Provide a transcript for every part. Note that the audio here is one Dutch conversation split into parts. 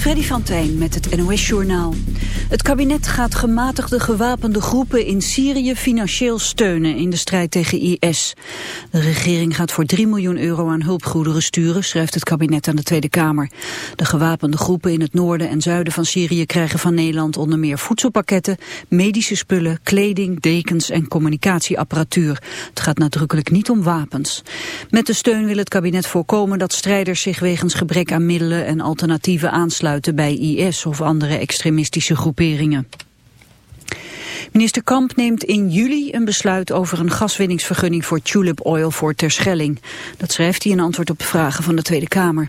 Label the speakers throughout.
Speaker 1: Freddy van Tijn met het NOS-journaal. Het kabinet gaat gematigde gewapende groepen in Syrië financieel steunen in de strijd tegen IS. De regering gaat voor 3 miljoen euro aan hulpgoederen sturen, schrijft het kabinet aan de Tweede Kamer. De gewapende groepen in het noorden en zuiden van Syrië krijgen van Nederland onder meer voedselpakketten, medische spullen, kleding, dekens en communicatieapparatuur. Het gaat nadrukkelijk niet om wapens. Met de steun wil het kabinet voorkomen dat strijders zich wegens gebrek aan middelen en alternatieven aansluiten bij IS of andere extremistische groeperingen. Minister Kamp neemt in juli een besluit over een gaswinningsvergunning voor Tulip Oil voor Terschelling. Dat schrijft hij in antwoord op vragen van de Tweede Kamer.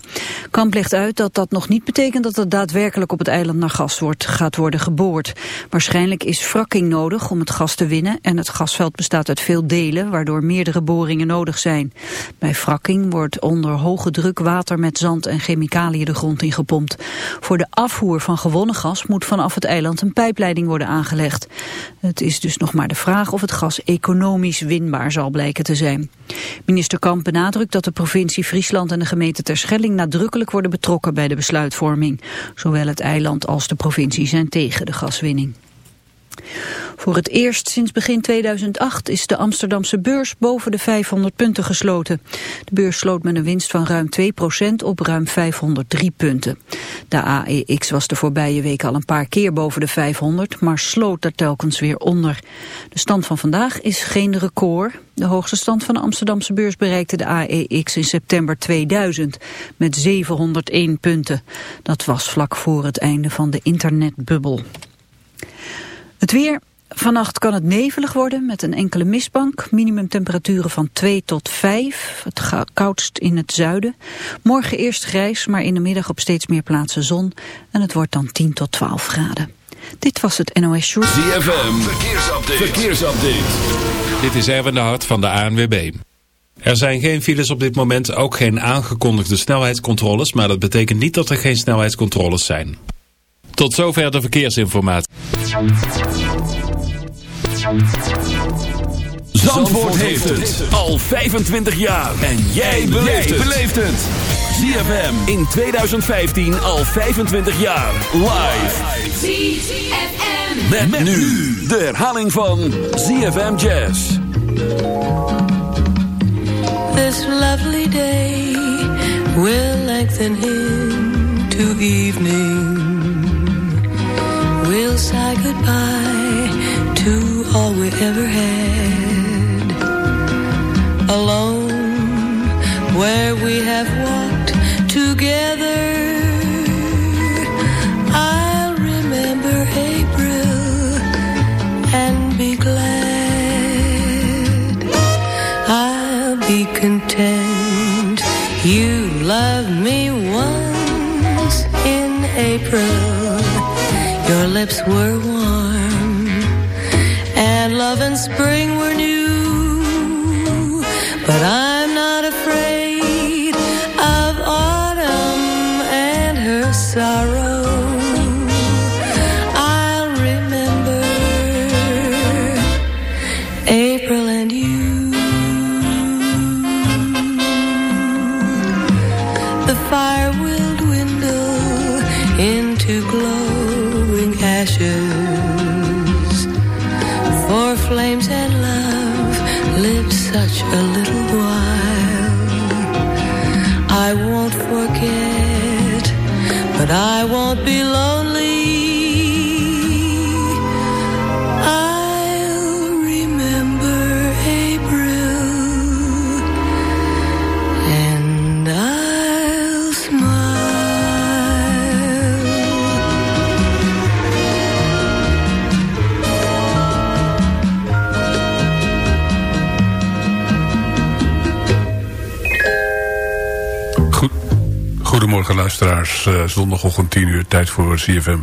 Speaker 1: Kamp legt uit dat dat nog niet betekent dat er daadwerkelijk op het eiland naar gas wordt, gaat worden geboord. Waarschijnlijk is fracking nodig om het gas te winnen en het gasveld bestaat uit veel delen waardoor meerdere boringen nodig zijn. Bij fracking wordt onder hoge druk water met zand en chemicaliën de grond ingepompt. Voor de afvoer van gewonnen gas moet vanaf het eiland een pijpleiding worden aangelegd. Het is dus nog maar de vraag of het gas economisch winbaar zal blijken te zijn. Minister Kamp benadrukt dat de provincie Friesland en de gemeente Terschelling nadrukkelijk worden betrokken bij de besluitvorming. Zowel het eiland als de provincie zijn tegen de gaswinning. Voor het eerst sinds begin 2008 is de Amsterdamse beurs boven de 500 punten gesloten. De beurs sloot met een winst van ruim 2% op ruim 503 punten. De AEX was de voorbije week al een paar keer boven de 500, maar sloot er telkens weer onder. De stand van vandaag is geen record. De hoogste stand van de Amsterdamse beurs bereikte de AEX in september 2000 met 701 punten. Dat was vlak voor het einde van de internetbubbel. Het weer. Vannacht kan het nevelig worden met een enkele mistbank. Minimumtemperaturen van 2 tot 5. Het koudst in het zuiden. Morgen eerst grijs, maar in de middag op steeds meer plaatsen zon. En het wordt dan 10 tot 12 graden. Dit was het NOS Short.
Speaker 2: ZFM, verkeersupdate. verkeersupdate.
Speaker 3: Dit is Erwin de Hart van de ANWB. Er zijn geen files op dit moment, ook geen aangekondigde snelheidscontroles... maar dat betekent niet dat er geen snelheidscontroles zijn. Tot zover de verkeersinformatie.
Speaker 2: Zandvoort heeft het al 25 jaar. En jij beleeft het. ZFM in 2015 al 25 jaar. Live. ZFM. Met, met nu de herhaling van ZFM Jazz.
Speaker 4: This lovely day will lengthen into evening. We'll say goodbye to all we ever had. Alone, where we have walked together. I'll remember April and be glad. I'll be content. You love me once in April your lips were warm, and love and spring were new. But I'm not afraid of autumn and her sorrow. I'll remember April and you. The fire will dwindle into glow ashes. For flames and love lived such a little while. I won't forget But I won't be lonely
Speaker 5: luisteraars. Uh, zondagochtend 10 uur, tijd voor CFM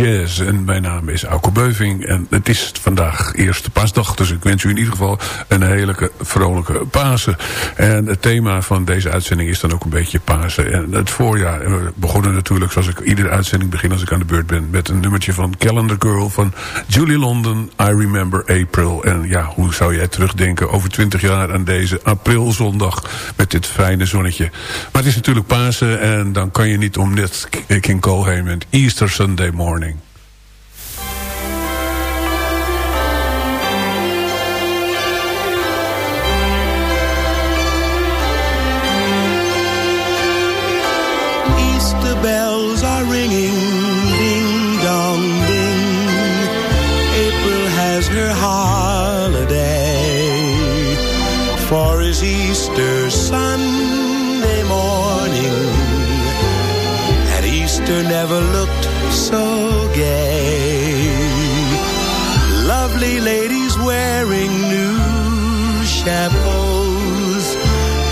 Speaker 5: Jazz. En mijn naam is Auke Beuving. En het is vandaag eerste paasdag. Dus ik wens u in ieder geval een hele vrolijke Pasen. En het thema van deze uitzending is dan ook een beetje Pasen. En het voorjaar. we begonnen natuurlijk, zoals ik iedere uitzending begin als ik aan de beurt ben... met een nummertje van Calendar Girl van Julie London. I Remember April. En ja, hoe zou jij terugdenken over 20 jaar aan deze aprilzondag... met dit fijne zonnetje. Maar het is natuurlijk Pasen en En dan kan je niet om net King Cole heen met Easter Sunday Morning.
Speaker 6: Easter Sunday morning. And Easter never looked so gay. Lovely ladies wearing new chapeaus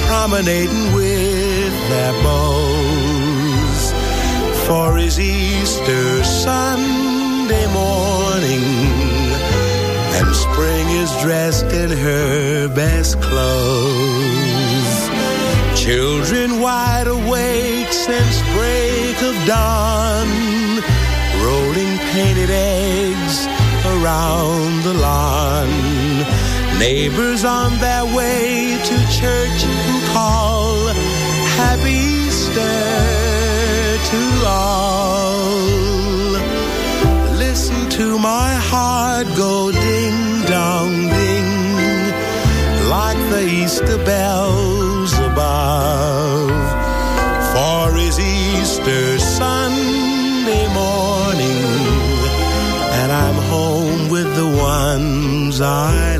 Speaker 6: Promenading with their bows. For his Easter Sunday morning and spring is dressed in her best clothes. Children wide awake since break of dawn, rolling painted eggs around the lawn. Neighbors on their way to church who call Happy Easter to all Listen to my heart go ding Easter bells above. For is Easter Sunday morning, and I'm home with the ones I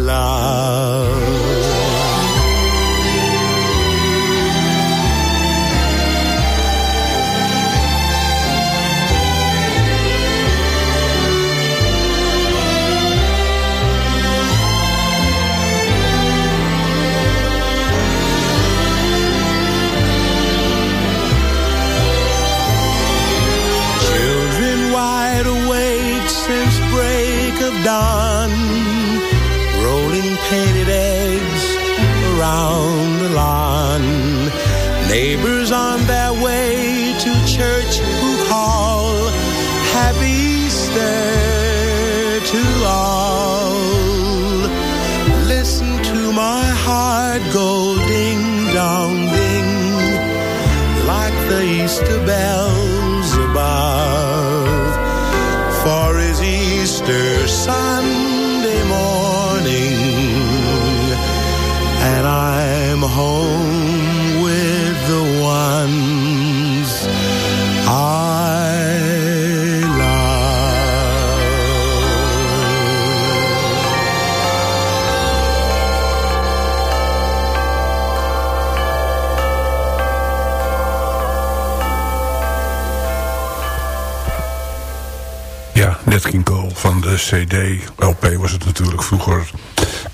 Speaker 5: CD. LP was het natuurlijk vroeger.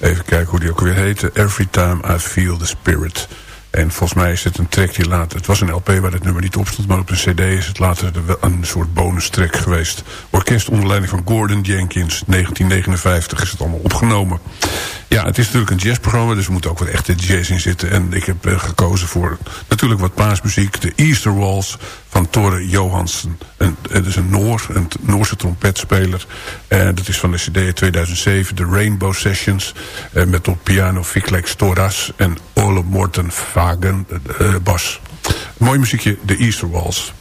Speaker 5: Even kijken hoe die ook weer heette. Every Time I Feel the Spirit. En volgens mij is het een track die later... Het was een LP waar het nummer niet op stond... maar op een cd is het later een soort bonus track geweest. Orkest onder leiding van Gordon Jenkins. 1959 is het allemaal opgenomen. Ja, het is natuurlijk een jazzprogramma... dus er moet ook wat echte jazz in zitten. En ik heb uh, gekozen voor natuurlijk wat paasmuziek. De Easter Walls van Tore Johansen. En, het is een Noor, een Noorse trompetspeler. Uh, dat is van de cd 2007. De Rainbow Sessions. Met op piano Fiklek Storas en Ole Morten Vagen bas. Mooi muziekje, de Easter Walls.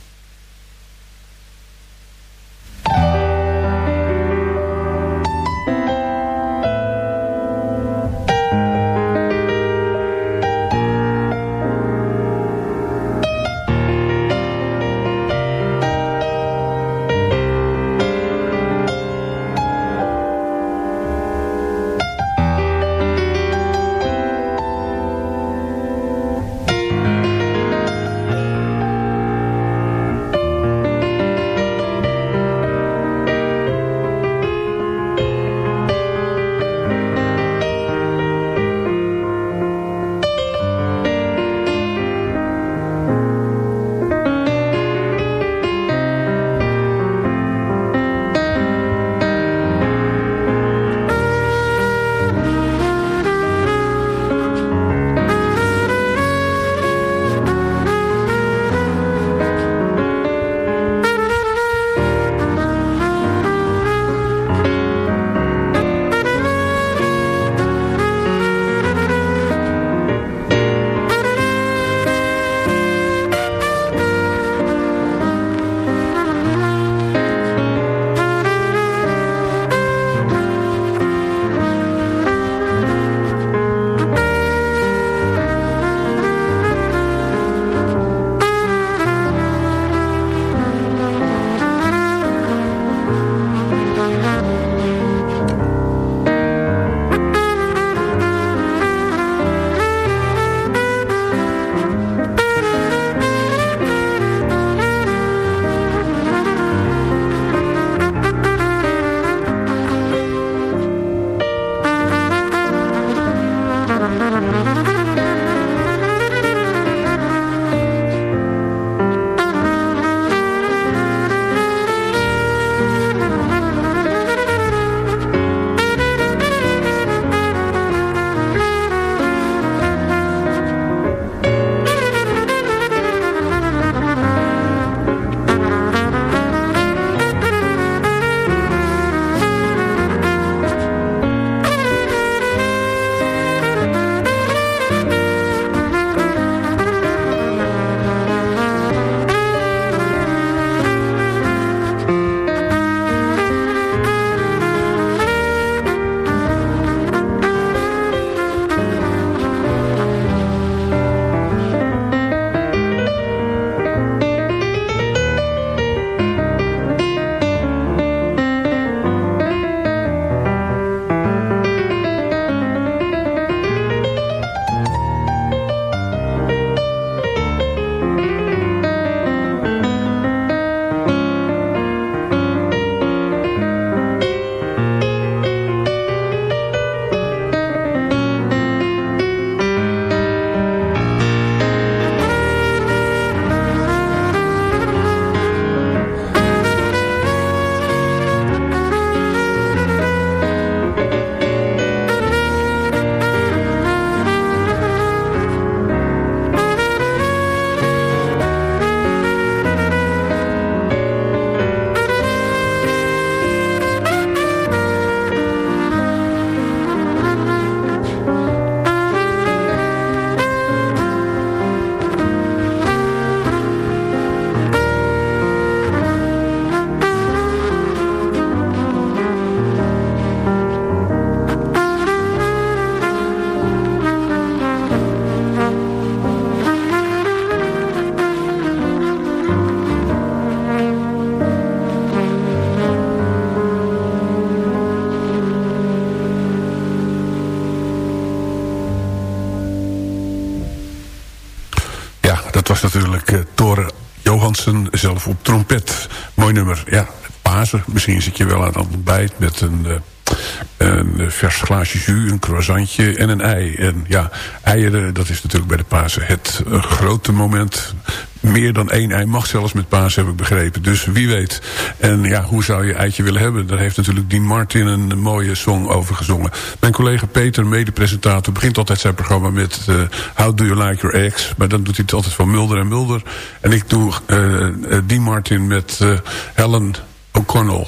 Speaker 5: Natuurlijk uh, Tore Johansen zelf op trompet. Mooi nummer. Ja, Pasen. Misschien zit je wel aan het ontbijt met een... Uh, een vers glaasje jus, een croissantje en een ei. En ja, eieren, dat is natuurlijk bij de Pasen het uh, grote moment meer dan één ei mag zelfs met paas, heb ik begrepen. Dus wie weet. En ja, hoe zou je eitje willen hebben? Daar heeft natuurlijk Dean Martin een mooie song over gezongen. Mijn collega Peter, medepresentator, begint altijd zijn programma met... Uh, How do you like your eggs? Maar dan doet hij het altijd van Mulder en Mulder. En ik doe uh, Dean Martin met Helen O'Connell.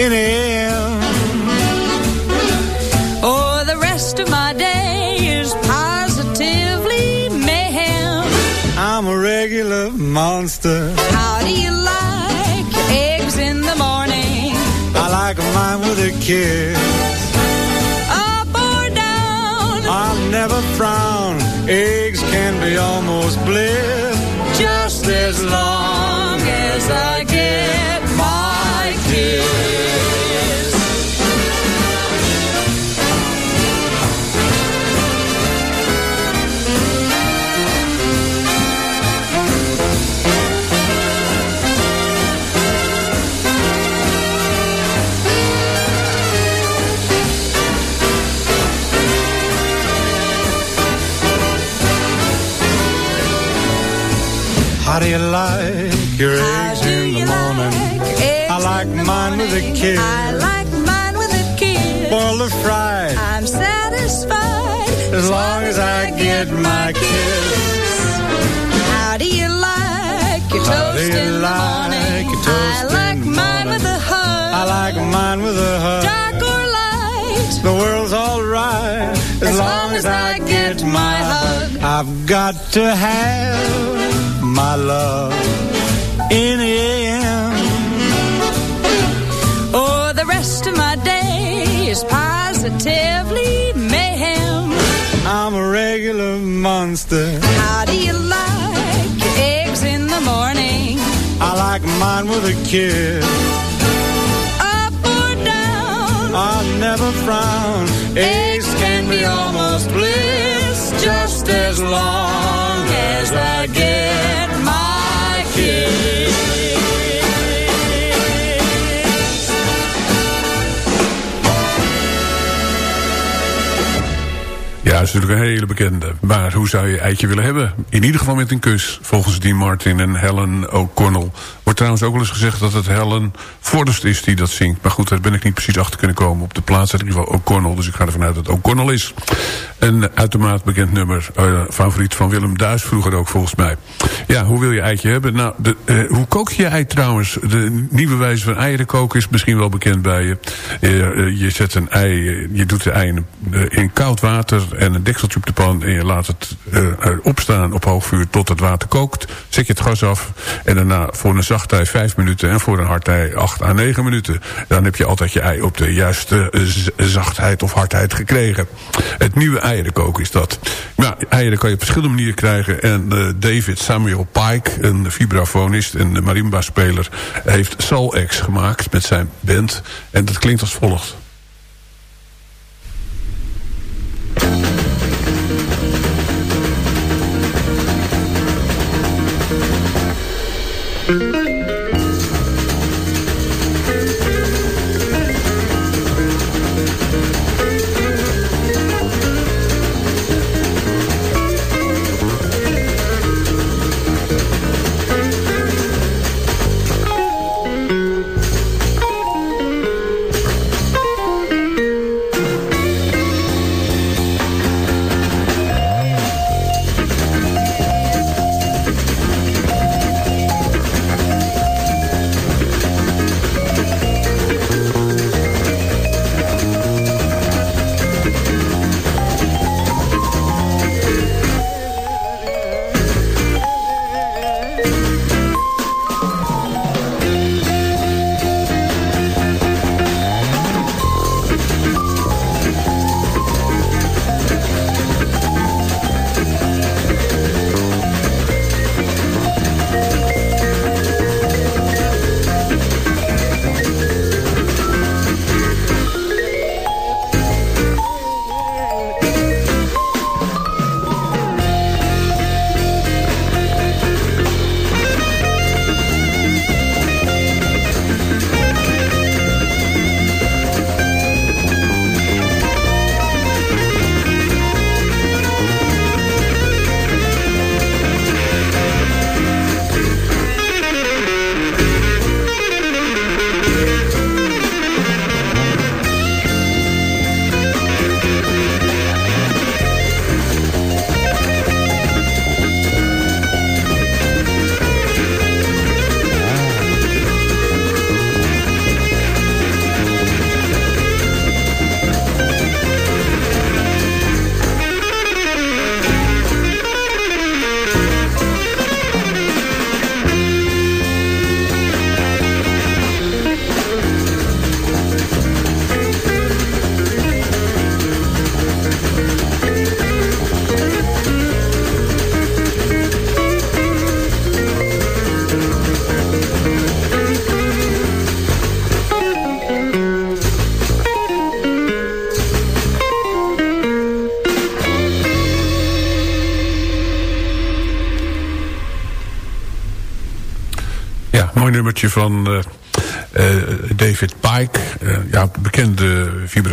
Speaker 7: in him. Oh, I'm a regular monster.
Speaker 8: How do you like your eggs in the morning?
Speaker 7: I like mine with a kiss.
Speaker 8: Up or down?
Speaker 7: I'll never frown. Eggs can be almost bliss.
Speaker 8: Just as long as I get my kiss.
Speaker 7: How do you like your
Speaker 8: How
Speaker 7: eggs in the morning?
Speaker 8: like
Speaker 7: I like mine with a
Speaker 8: morning?
Speaker 7: kiss.
Speaker 8: I like mine with a kiss.
Speaker 7: Boiled or fried,
Speaker 8: I'm satisfied
Speaker 7: as long as I get my kiss.
Speaker 8: How do you like your
Speaker 7: How
Speaker 8: toast
Speaker 7: you
Speaker 8: in the
Speaker 7: like
Speaker 8: morning?
Speaker 7: your toast
Speaker 8: I like mine
Speaker 7: morning?
Speaker 8: with a hug.
Speaker 7: I like mine with a hug.
Speaker 8: dark or.
Speaker 7: The world's alright as, long as I get my hug. I've got to have my love in the AM.
Speaker 8: Oh, the rest of my day is positively mayhem.
Speaker 7: I'm a regular monster.
Speaker 8: How do you like your eggs in the morning?
Speaker 7: I like mine with a kiss. Never frown. Eggs can be almost bliss, just as long as I get my kiss.
Speaker 5: Dat is natuurlijk een hele bekende. Maar hoe zou je eitje willen hebben? In ieder geval met een kus, volgens Dean Martin en Helen O'Connell. Wordt trouwens ook wel eens gezegd dat het Helen Forrest is die dat zingt. Maar goed, daar ben ik niet precies achter kunnen komen. Op de plaats in ieder geval O'Connell, dus ik ga ervan uit dat O'Connell is. Een uitermate bekend nummer, uh, favoriet van Willem Duis vroeger ook volgens mij. Ja, hoe wil je eitje hebben? Nou, de, uh, hoe kook je je ei trouwens? De nieuwe wijze van eieren koken is misschien wel bekend bij je. Uh, je zet een ei, je doet de ei in, koud water een dekseltje op de pan en je laat het uh, opstaan op hoog vuur tot het water kookt. Zet je het gas af en daarna voor een zacht ei 5 minuten en voor een hard ei 8 à 9 minuten. Dan heb je altijd je ei op de juiste zachtheid of hardheid gekregen. Het nieuwe eierenkoken is dat. Nou, eieren kan je op verschillende manieren krijgen en David Samuel Pike, een vibrafonist en marimba-speler, heeft Soul X gemaakt met zijn band en dat klinkt als volgt.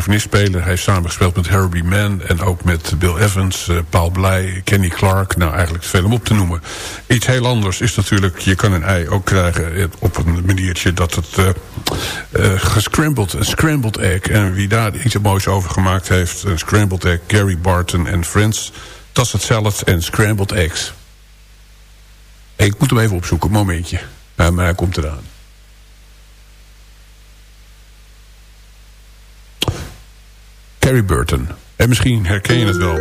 Speaker 5: Hij heeft samengespeeld met Herbie Mann en ook met Bill Evans, Paul Blij, Kenny Clark. Nou, eigenlijk veel om op te noemen. Iets heel anders is natuurlijk, je kan een ei ook krijgen op een maniertje dat het gescrambled, een scrambled egg. En wie daar iets moois over gemaakt heeft, een scrambled egg, Gary Barton en Friends. Tasset salad en scrambled eggs. Ik moet hem even opzoeken, momentje. maar hij komt eraan. Burton. En misschien herken je het wel.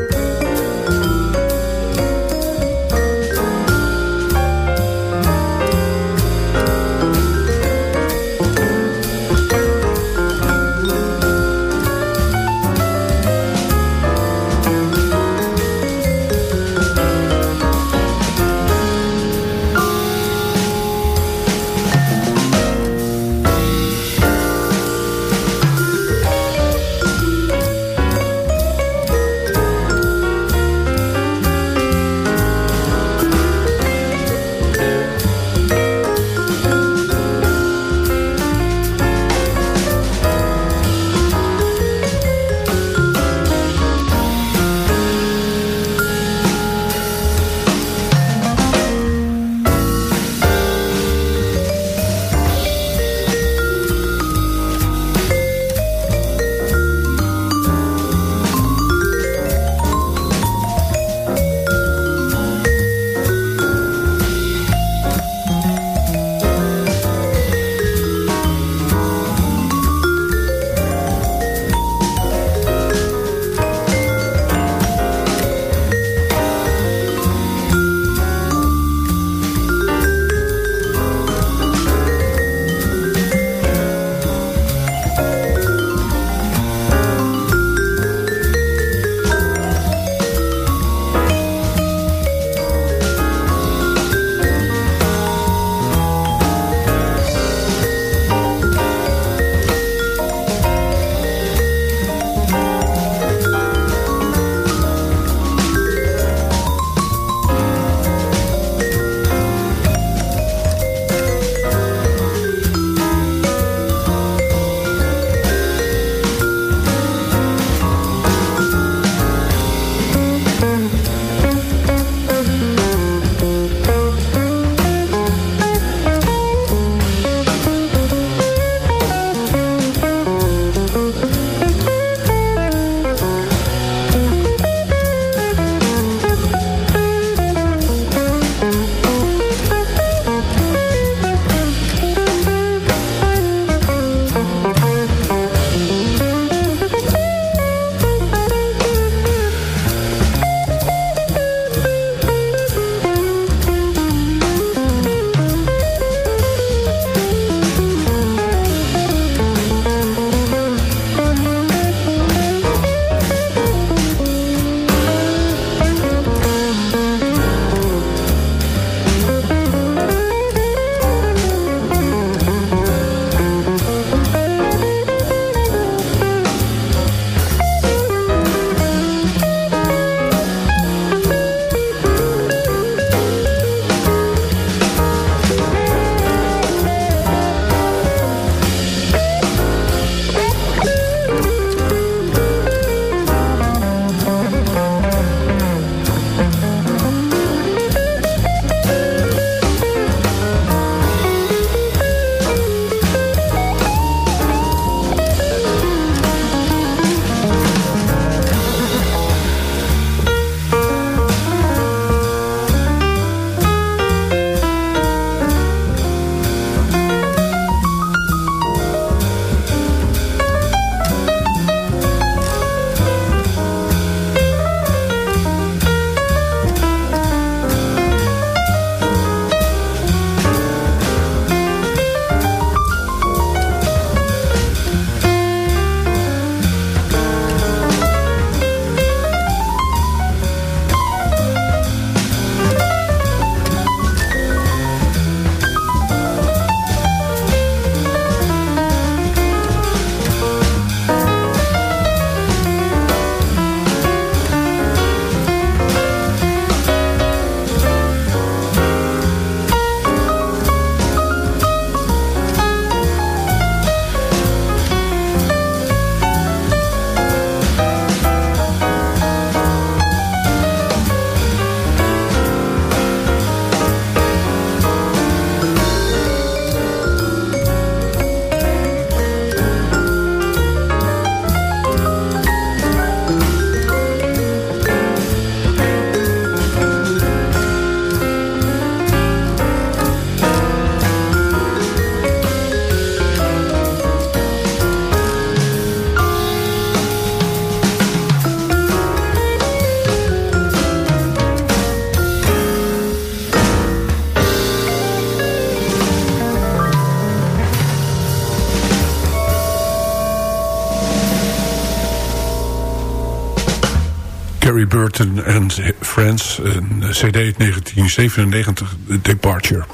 Speaker 9: Burton en Friends, een cd 1997, Departure.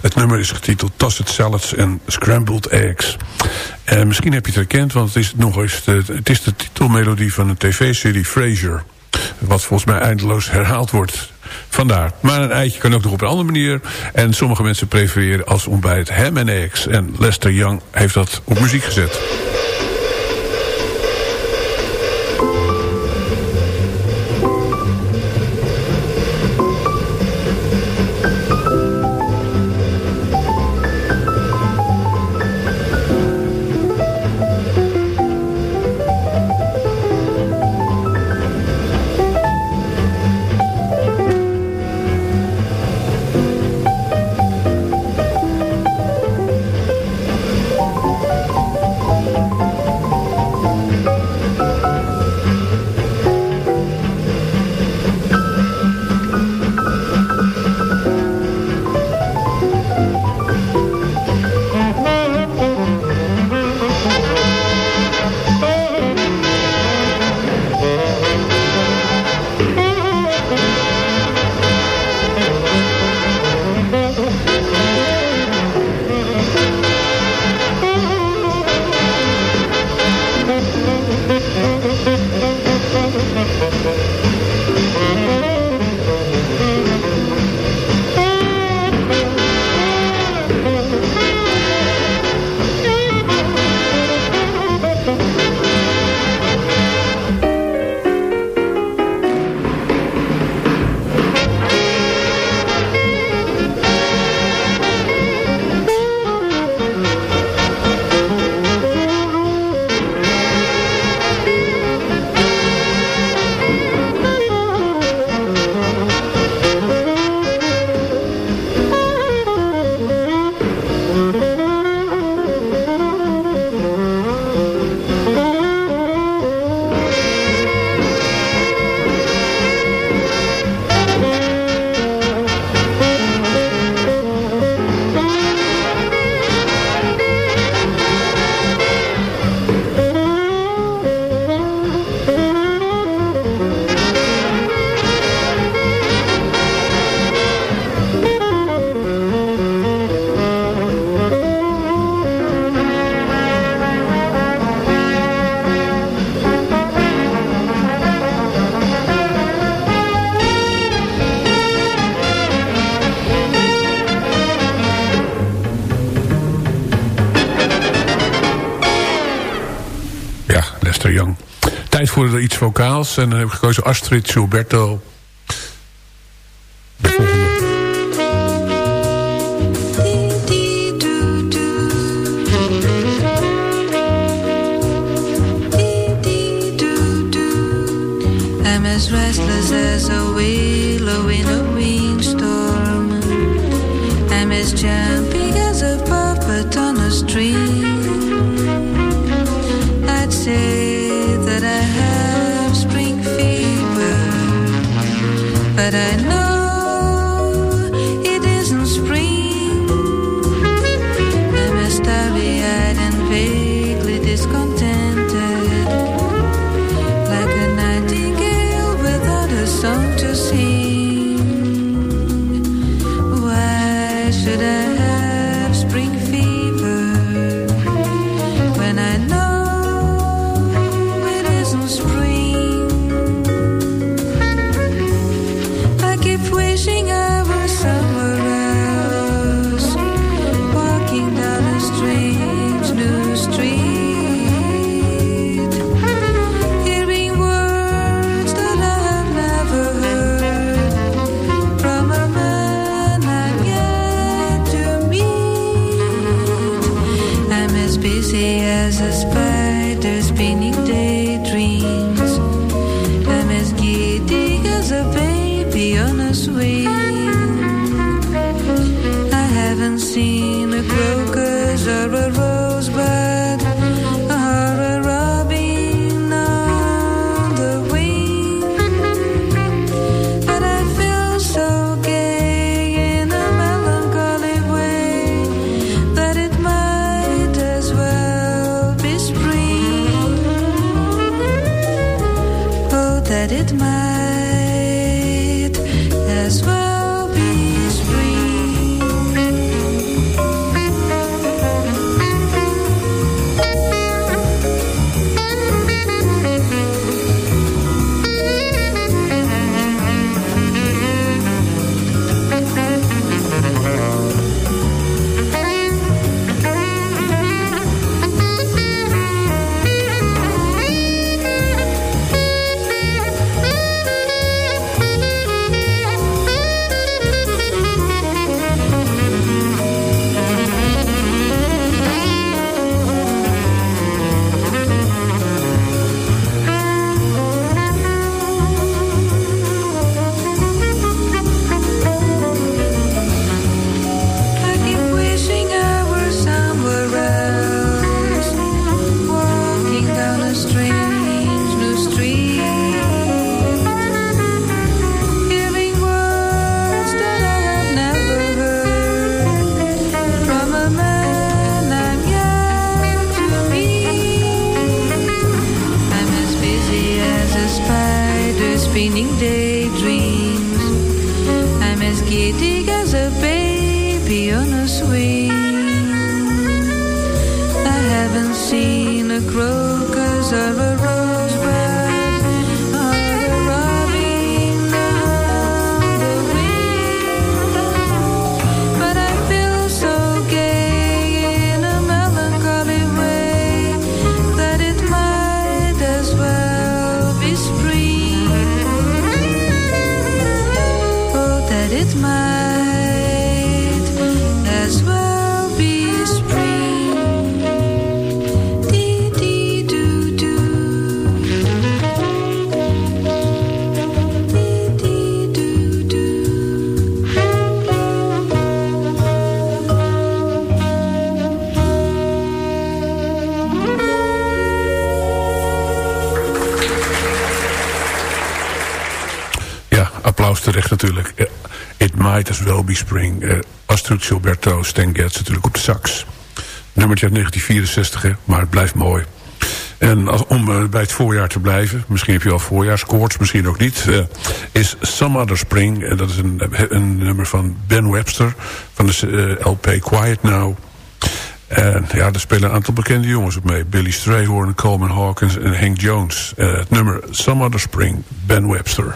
Speaker 9: Het nummer is getiteld Tossed Salads and Scrambled Eggs. En misschien heb je het herkend, want het is, nog eens de, het is de titelmelodie van een tv-serie Frasier. Wat volgens mij eindeloos herhaald wordt. Vandaar. Maar een eitje kan ook nog op een andere manier. En sommige mensen prefereren als ontbijt ham en eggs. En Lester Young heeft dat op muziek gezet. Vocaals. En dan heb ik gekozen Astrid Gilberto.
Speaker 10: Be spring.
Speaker 5: Eh, Astrid Gilberto, Stan Getz natuurlijk op de sax. Nummertje uit 1964, hè, maar het blijft mooi. En als, om eh, bij het voorjaar te blijven, misschien heb je al voorjaarskoorts, misschien ook niet, eh, is Some Other Spring. En dat is een, een nummer van Ben Webster van de LP Quiet Now. En ja, er spelen een aantal bekende jongens op mee. Billy Strayhorn, Coleman Hawkins en Hank Jones. Het nummer Some Other Spring, Ben Webster.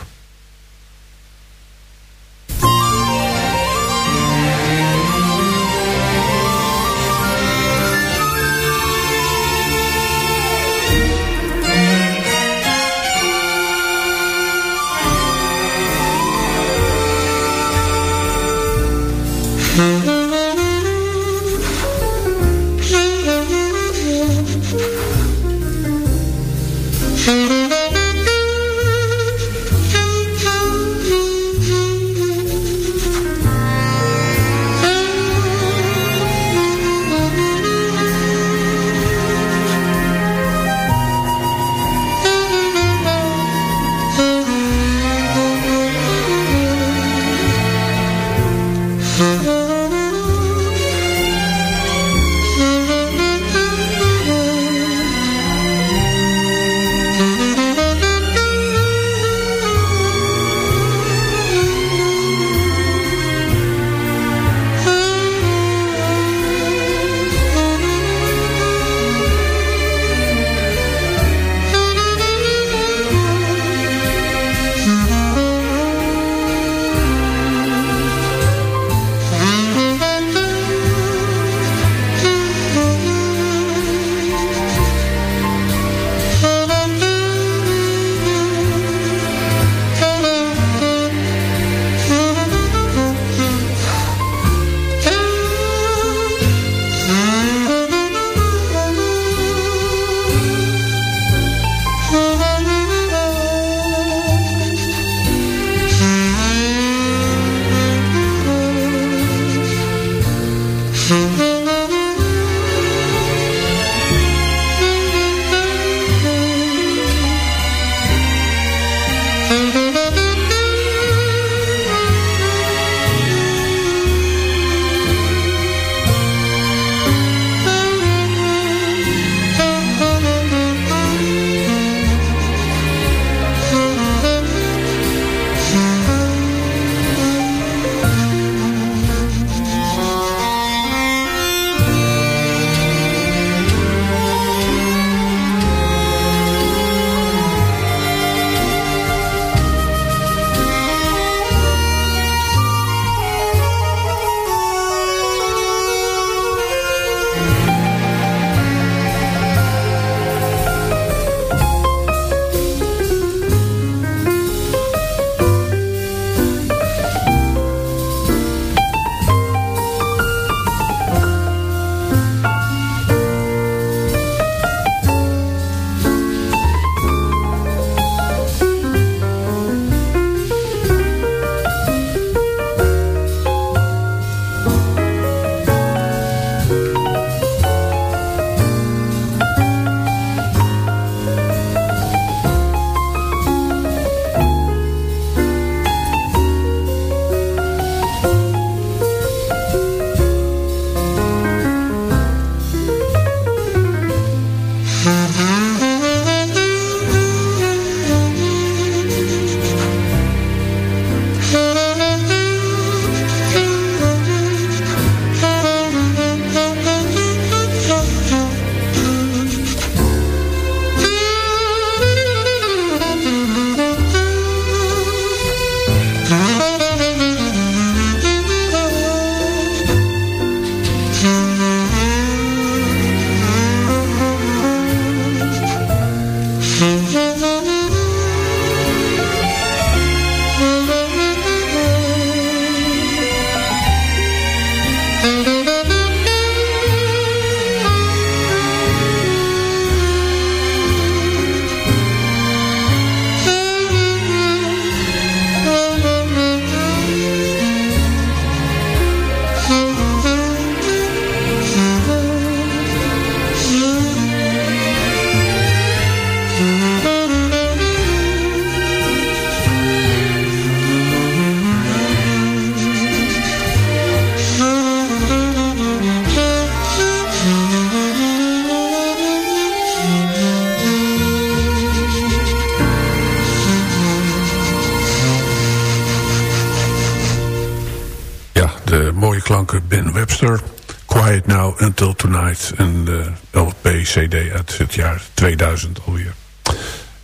Speaker 5: Een LP-CD uit het jaar 2000 alweer.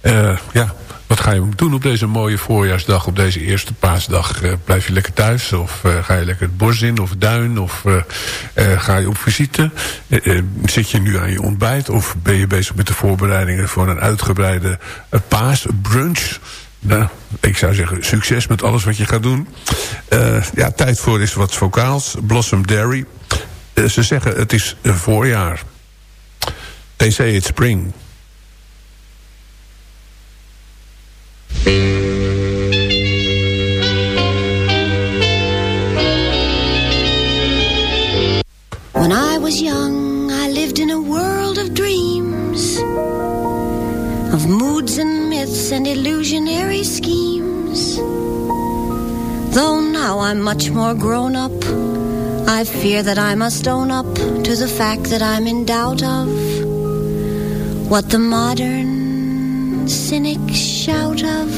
Speaker 5: Uh, ja, wat ga je doen op deze mooie voorjaarsdag, op deze eerste paasdag? Uh, blijf je lekker thuis of uh, ga je lekker het bos in of duin of ga je op visite? zit je nu aan je ontbijt of ben je bezig met de voorbereidingen voor een uitgebreide paasbrunch? Nou, ik zou zeggen, succes met alles wat je gaat doen. ja, tijd voor is wat vocaals. Blossom Dairy. Ze zeggen het is voorjaar. They say it's spring.
Speaker 11: When I was young, I lived in a world of dreams, of moods and myths and illusionary schemes. Though now I'm much more grown up, I fear that I must own up to the fact that I'm in doubt of what the modern cynics shout of.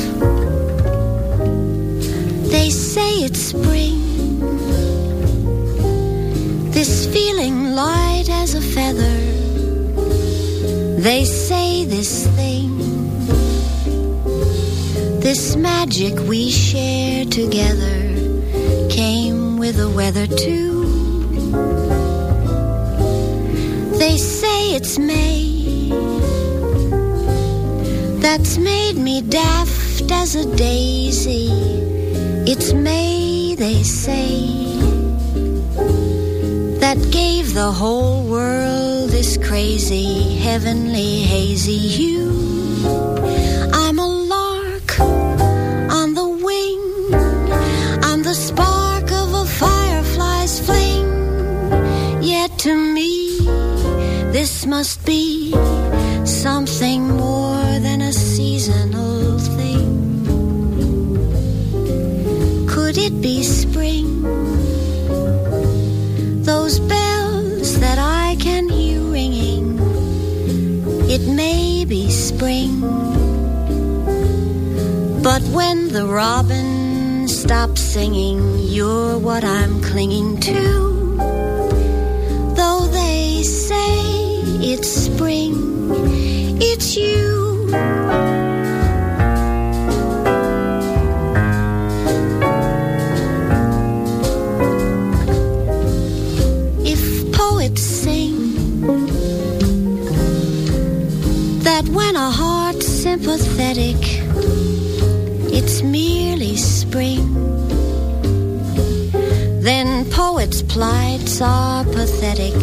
Speaker 11: They say it's spring. This feeling light as a feather. They say this thing. This magic we share together came with the weather too. They say it's May that's made me daft as a daisy. It's May, they say, that gave the whole world this crazy, heavenly, hazy hue. Must be something more than a seasonal thing. Could it be spring? Those bells that I can hear ringing, it may be spring. But when the robin stops singing, you're what I'm clinging to. It's merely spring, then poets' plights are pathetic,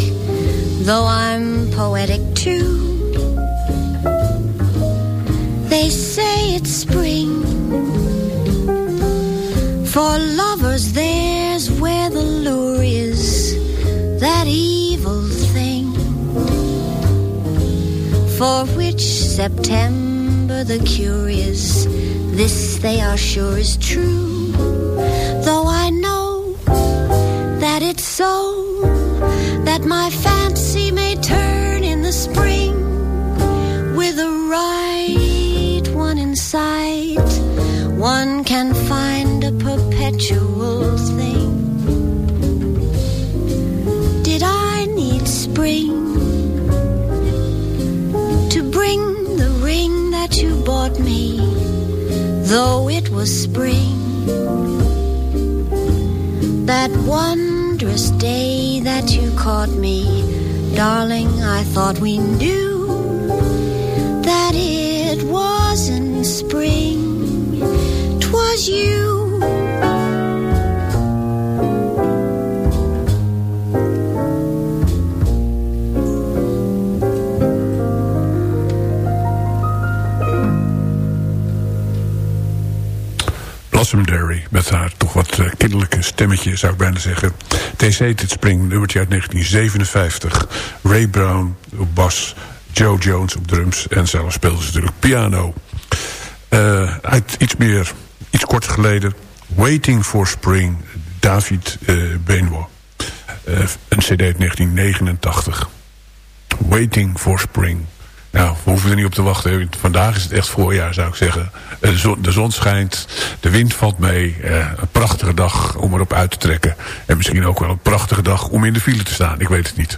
Speaker 11: though I'm poetic too. They say it's spring. For lovers, there's where the lure is, that evil thing. For which September the cure is, this they are sure is true. Though I know that it's so, that my fancy may turn in the spring with a though it was spring? That wondrous day that you caught me, darling, I thought we knew that it wasn't spring, 'twas you.
Speaker 5: Met haar toch wat uh, kinderlijke stemmetje zou ik bijna zeggen. TC het Spring, nummertje uit 1957. Ray Brown op bas, Joe Jones op drums en zelf speelde ze natuurlijk piano. Uh, uit iets meer, iets kort geleden, Waiting for Spring, David uh, Benoit. een cd uit 1989. Waiting for Spring, Nou, we hoeven er niet op te wachten. Vandaag is het echt voorjaar, zou ik zeggen. Eh, De zon, schijnt, de wind valt mee. eh, een prachtige dag om erop uit te trekken. En misschien ook wel een prachtige dag om in de file te staan. Ik weet het niet.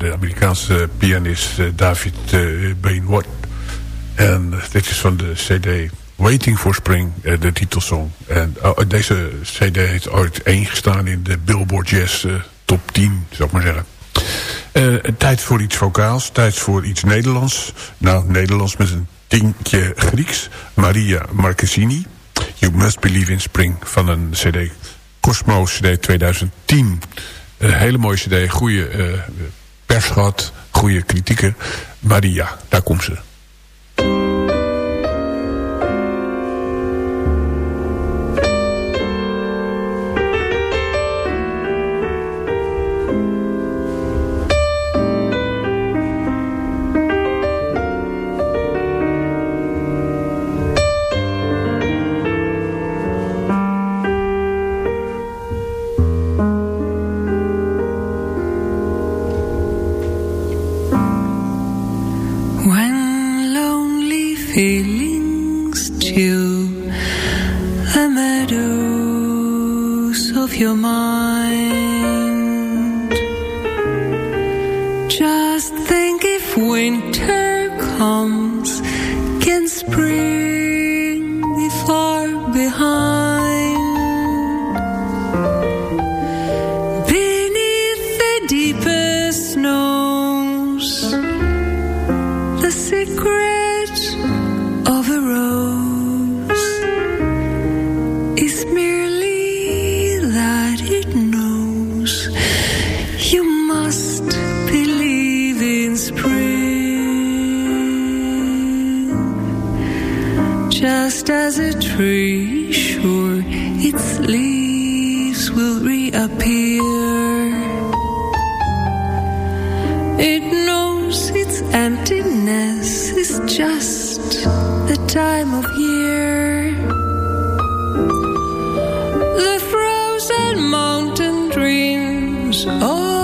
Speaker 9: De Amerikaanse pianist eh, David uh, Bainwatt. En dit is van de cd Waiting for Spring, de titelsong. En oh, deze cd heeft ooit gestaan in de Billboard Jazz top 10, zou ik maar zeggen. tijd voor iets vocaals, tijd voor iets Nederlands. Nou, Nederlands met een tientje Grieks. Maria Marquesini. You Must Believe in Spring van een cd Cosmo CD 2010. Een hele mooie cd, goede pers gehad, goede kritieken. Maria, daar komt ze.
Speaker 12: Oh.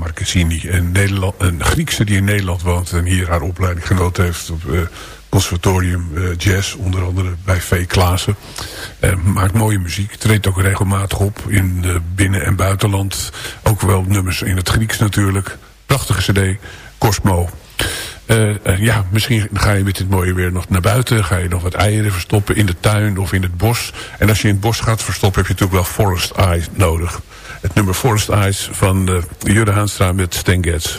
Speaker 12: Marquezini. Een, een Griekse die in Nederland woont en hier haar opleiding genoten heeft op uh, conservatorium uh, jazz. Onder andere bij V. Klaassen. Uh, maakt mooie muziek. Treedt ook regelmatig op in binnen- en buitenland. Ook wel nummers in het Grieks natuurlijk. Prachtige cd. Cosmo. ja, misschien ga je met dit mooie weer nog naar buiten. Ga je nog wat eieren verstoppen in de tuin of in het bos. En als je in het bos gaat verstoppen heb je natuurlijk wel forest eye nodig het nummer Forest Eyes van uh, Jurre Haanstra met Stan Getz.